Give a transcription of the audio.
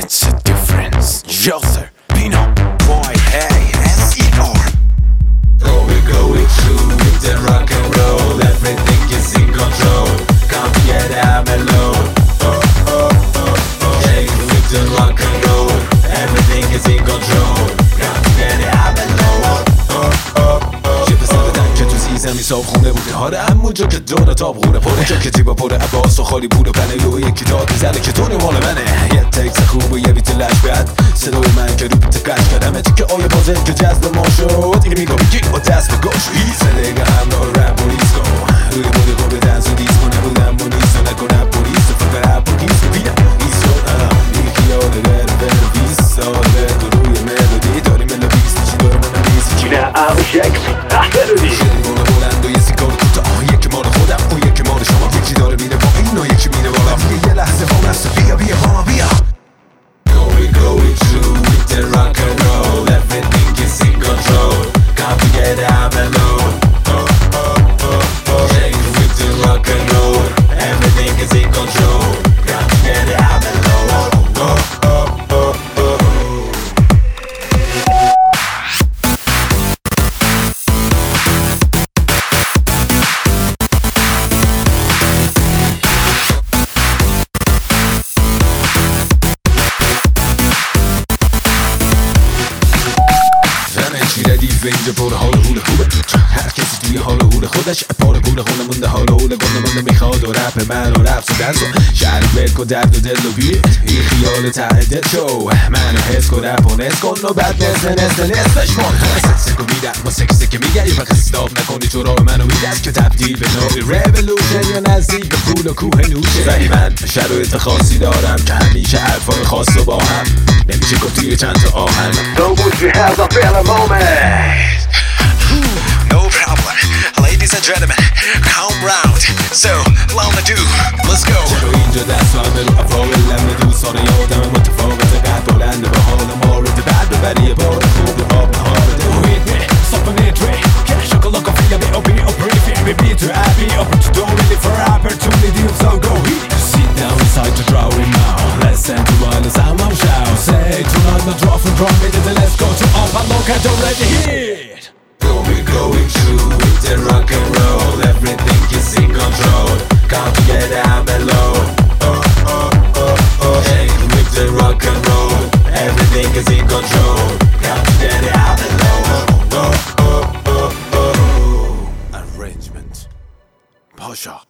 It's a difference. Sir. Pino. Boy, hey, S-E-R. Oh, we're going through with the rock and roll. Everything is in control. Come get out alone. Oh, oh, oh, oh. Hey, with the rock صاف خونه بوده. حالا همون جا که دور تاب خونه پره. جا که تیبا پره عباس و خالی بود و پنه و یکی داد. می‌زنه که تو مال منه. یه تکس خوب و یه بیت لش بد صدای من که رو بیت قش کردم که آیه بازه که جذب ما شد. دیگه میگم. با دست به اینجا پر حال و حول خوبه هر کسی توی حال و حول خودش پار پول خونه مونده. حال و حول گنده مونده. می‌خواد و رپ من و رفت و درس و شهر بک و درد و دل و بیت. این خیال ته دل شو. منو حس کن رپ و نس کن و بعد نصف نصف نصفش کن. سکو میدم. و سک سک میگه فقط استاب نکنی. تو راه منو میدست که تبدیل به نوعی ریولوشن یا نزدیک به پول و کوه نوشه. ولی من شرایط خاصی دارم که همیشه حرفای خاص و با هم music of the chance all. Don't put your hands up in a moment. no problem, ladies and gentlemen, come round. So, long ado, let's go. had already hit. Go, we're going to with the rock and roll. Everything is in control. Can't get out below. Oh, oh, oh, oh Hey, with the rock and roll. Everything is in control. Can't get out below. Oh, oh, oh, oh, oh. Arrangement Pasha